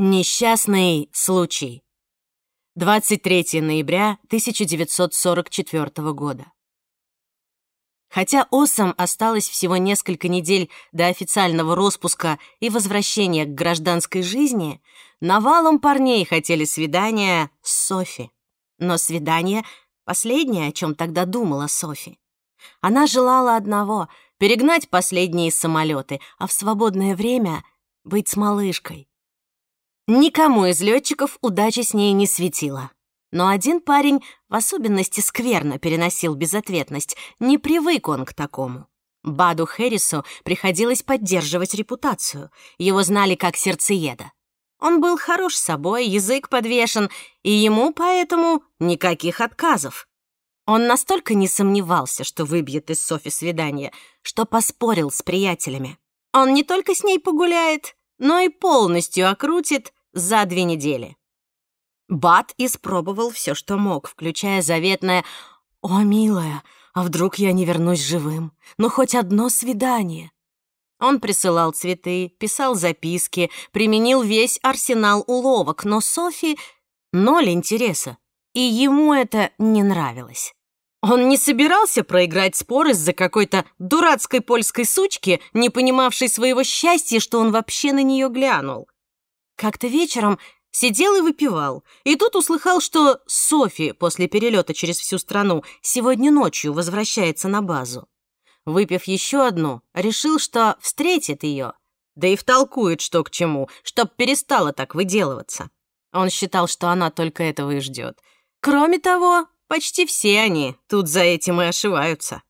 Несчастный случай. 23 ноября 1944 года. Хотя Осам осталось всего несколько недель до официального распуска и возвращения к гражданской жизни, навалом парней хотели свидания с Софи. Но свидание — последнее, о чем тогда думала Софи. Она желала одного — перегнать последние самолеты, а в свободное время — быть с малышкой. Никому из летчиков удача с ней не светила. Но один парень в особенности скверно переносил безответность, не привык он к такому. Баду Хэррису приходилось поддерживать репутацию, его знали как сердцееда. Он был хорош собой, язык подвешен, и ему поэтому никаких отказов. Он настолько не сомневался, что выбьет из Софи свидание, что поспорил с приятелями. Он не только с ней погуляет, но и полностью окрутит за две недели. Бат испробовал все, что мог, включая заветное «О, милая, а вдруг я не вернусь живым? Ну, хоть одно свидание». Он присылал цветы, писал записки, применил весь арсенал уловок, но Софи — ноль интереса, и ему это не нравилось. Он не собирался проиграть спор из-за какой-то дурацкой польской сучки, не понимавшей своего счастья, что он вообще на нее глянул. Как-то вечером сидел и выпивал, и тут услыхал, что Софи после перелета через всю страну сегодня ночью возвращается на базу. Выпив еще одну, решил, что встретит ее, да и втолкует, что к чему, чтоб перестала так выделываться. Он считал, что она только этого и ждет. Кроме того, почти все они тут за этим и ошиваются.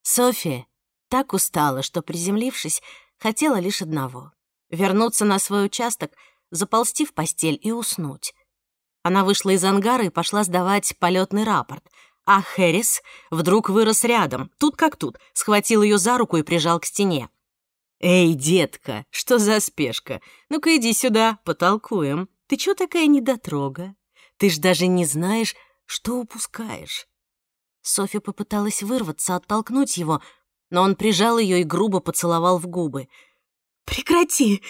Софи так устала, что, приземлившись, хотела лишь одного вернуться на свой участок, заползти в постель и уснуть. Она вышла из ангара и пошла сдавать полетный рапорт, а Хэрис вдруг вырос рядом, тут как тут, схватил ее за руку и прижал к стене. «Эй, детка, что за спешка? Ну-ка иди сюда, потолкуем. Ты чё такая недотрога? Ты ж даже не знаешь, что упускаешь». Софья попыталась вырваться, оттолкнуть его, но он прижал ее и грубо поцеловал в губы — «Прекрати!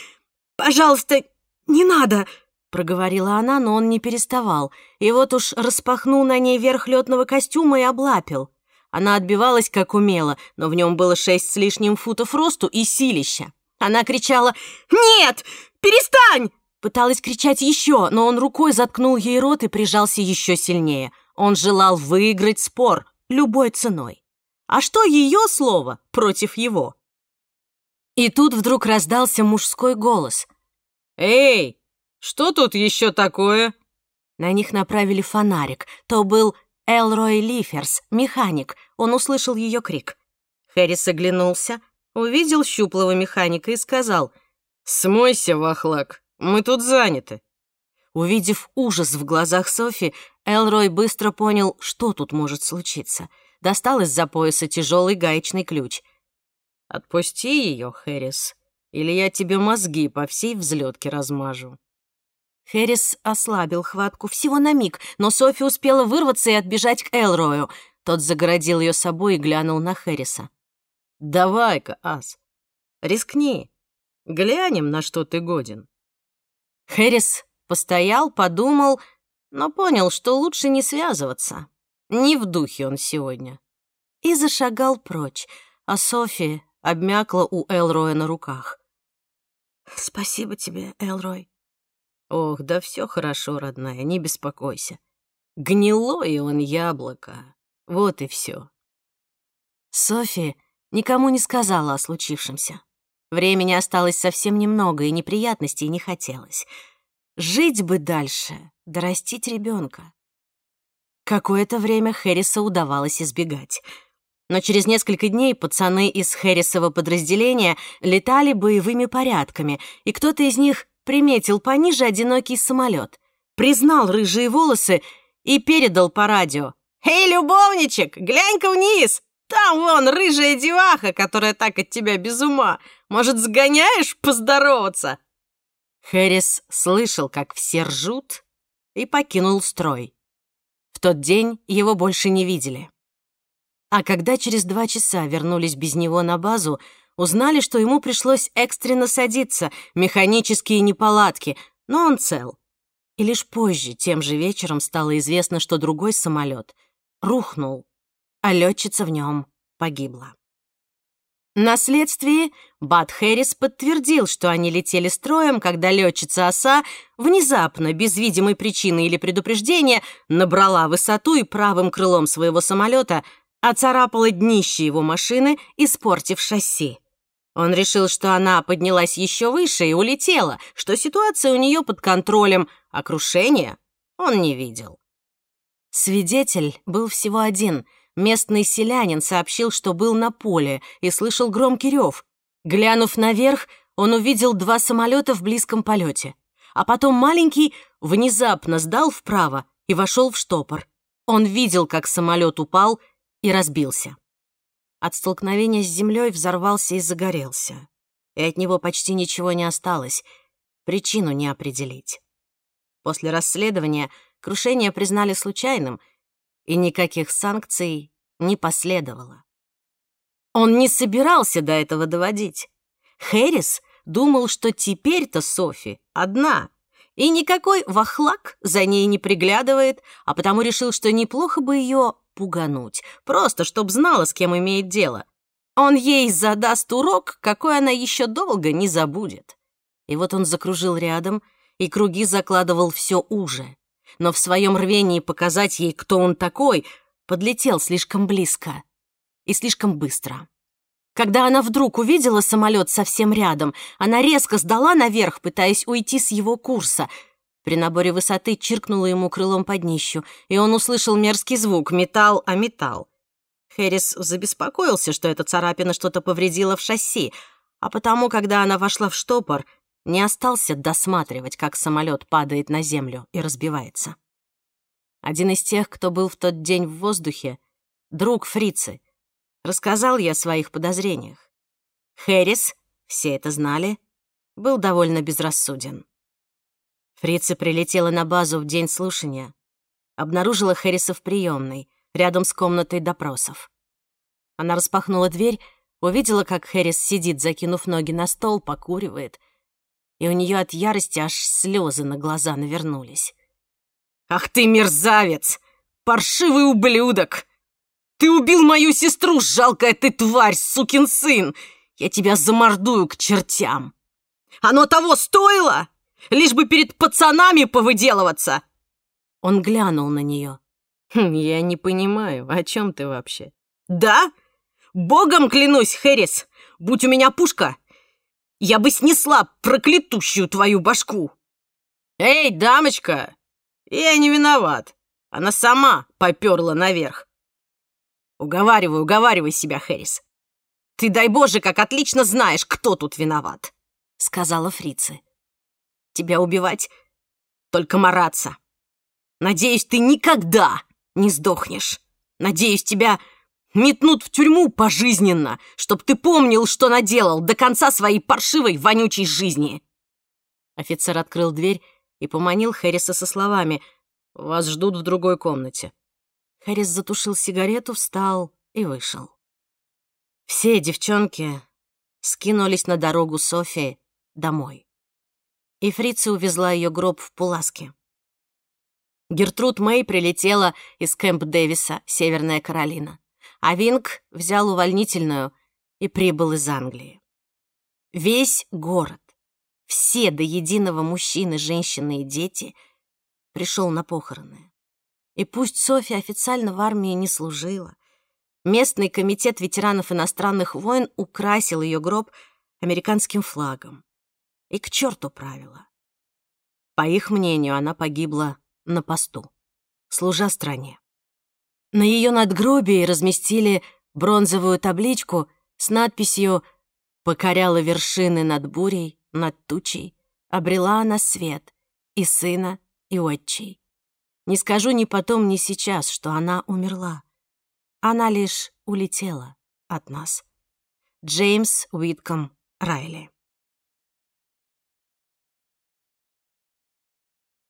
Пожалуйста, не надо!» проговорила она, но он не переставал, и вот уж распахнул на ней верх летного костюма и облапил. Она отбивалась как умела, но в нем было шесть с лишним футов росту и силища. Она кричала «Нет! Перестань!» Пыталась кричать еще, но он рукой заткнул ей рот и прижался еще сильнее. Он желал выиграть спор любой ценой. А что ее слово против его? И тут вдруг раздался мужской голос. «Эй, что тут еще такое?» На них направили фонарик. То был Элрой Лиферс, механик. Он услышал ее крик. Хэрис оглянулся, увидел щуплого механика и сказал «Смойся, вахлак, мы тут заняты». Увидев ужас в глазах Софи, Элрой быстро понял, что тут может случиться. Достал из-за пояса тяжелый гаечный ключ — Отпусти ее, Хэрис, или я тебе мозги по всей взлетке размажу. Хэрис ослабил хватку всего на миг, но Софи успела вырваться и отбежать к Элрою. Тот загородил ее собой и глянул на Хэрриса. «Давай-ка, Ас, рискни. Глянем, на что ты годен». Хэрис постоял, подумал, но понял, что лучше не связываться. Не в духе он сегодня. И зашагал прочь, а Софи обмякла у Элроя на руках. «Спасибо тебе, Элрой». «Ох, да все хорошо, родная, не беспокойся. Гнилое он яблоко. Вот и все. Софи никому не сказала о случившемся. Времени осталось совсем немного, и неприятностей не хотелось. Жить бы дальше, дорастить ребенка. Какое-то время Хэрриса удавалось избегать — но через несколько дней пацаны из Хэррисова подразделения летали боевыми порядками, и кто-то из них приметил пониже одинокий самолет, признал рыжие волосы и передал по радио. «Эй, любовничек, глянь-ка вниз! Там вон рыжая деваха, которая так от тебя без ума. Может, сгоняешь поздороваться?» Хэрис слышал, как все ржут, и покинул строй. В тот день его больше не видели. А когда через два часа вернулись без него на базу, узнали, что ему пришлось экстренно садиться, механические неполадки, но он цел. И лишь позже, тем же вечером, стало известно, что другой самолет рухнул, а летчица в нем погибла. На следствии Бат Хэрис подтвердил, что они летели строем, когда летчица оса внезапно, без видимой причины или предупреждения, набрала высоту и правым крылом своего самолета оцарапала днище его машины, испортив шасси. Он решил, что она поднялась еще выше и улетела, что ситуация у нее под контролем, а крушения он не видел. Свидетель был всего один — Местный селянин сообщил, что был на поле и слышал громкий рев. Глянув наверх, он увидел два самолета в близком полете. А потом маленький внезапно сдал вправо и вошел в штопор. Он видел, как самолет упал и разбился. От столкновения с землей взорвался и загорелся. И от него почти ничего не осталось. Причину не определить. После расследования крушение признали случайным — и никаких санкций не последовало. Он не собирался до этого доводить. Хэрис думал, что теперь-то Софи одна, и никакой вахлак за ней не приглядывает, а потому решил, что неплохо бы ее пугануть, просто чтоб знала, с кем имеет дело. Он ей задаст урок, какой она еще долго не забудет. И вот он закружил рядом, и круги закладывал все уже но в своем рвении показать ей, кто он такой, подлетел слишком близко и слишком быстро. Когда она вдруг увидела самолет совсем рядом, она резко сдала наверх, пытаясь уйти с его курса. При наборе высоты чиркнула ему крылом под днищу, и он услышал мерзкий звук «металл, а металл». Хэрис забеспокоился, что эта царапина что-то повредила в шасси, а потому, когда она вошла в штопор, не остался досматривать, как самолет падает на землю и разбивается. Один из тех, кто был в тот день в воздухе, друг фрицы, рассказал я о своих подозрениях. Хэрис, все это знали, был довольно безрассуден. Фрица прилетела на базу в день слушания, обнаружила Хэрриса в приемной, рядом с комнатой допросов. Она распахнула дверь, увидела, как Хэрис сидит, закинув ноги на стол, покуривает — и у нее от ярости аж слезы на глаза навернулись. «Ах ты мерзавец! Паршивый ублюдок! Ты убил мою сестру, жалкая ты тварь, сукин сын! Я тебя замордую к чертям! Оно того стоило? Лишь бы перед пацанами повыделываться!» Он глянул на нее. «Хм, «Я не понимаю, о чем ты вообще?» «Да? Богом клянусь, Хэрис! Будь у меня пушка, я бы снесла проклятущую твою башку!» «Эй, дамочка! Я не виноват. Она сама поперла наверх. Уговаривай, уговаривай себя, Хэрис. Ты, дай Боже, как отлично знаешь, кто тут виноват, сказала фрицы. Тебя убивать, только мараться. Надеюсь, ты никогда не сдохнешь. Надеюсь, тебя Метнут в тюрьму пожизненно, чтоб ты помнил, что наделал до конца своей паршивой, вонючей жизни!» Офицер открыл дверь и поманил Хэрриса со словами «Вас ждут в другой комнате». Хэррис затушил сигарету, встал и вышел. Все девчонки скинулись на дорогу Софии домой. И фрица увезла ее гроб в Пуласке. Гертруд Мэй прилетела из Кэмп Дэвиса, Северная Каролина а Винг взял увольнительную и прибыл из Англии. Весь город, все до единого мужчины, женщины и дети пришел на похороны. И пусть Софья официально в армии не служила, местный комитет ветеранов иностранных войн украсил ее гроб американским флагом. И к черту правила. По их мнению, она погибла на посту, служа стране. На ее надгробии разместили бронзовую табличку с надписью «Покоряла вершины над бурей, над тучей, обрела она свет, и сына, и отчий». Не скажу ни потом, ни сейчас, что она умерла. Она лишь улетела от нас. Джеймс Уитком Райли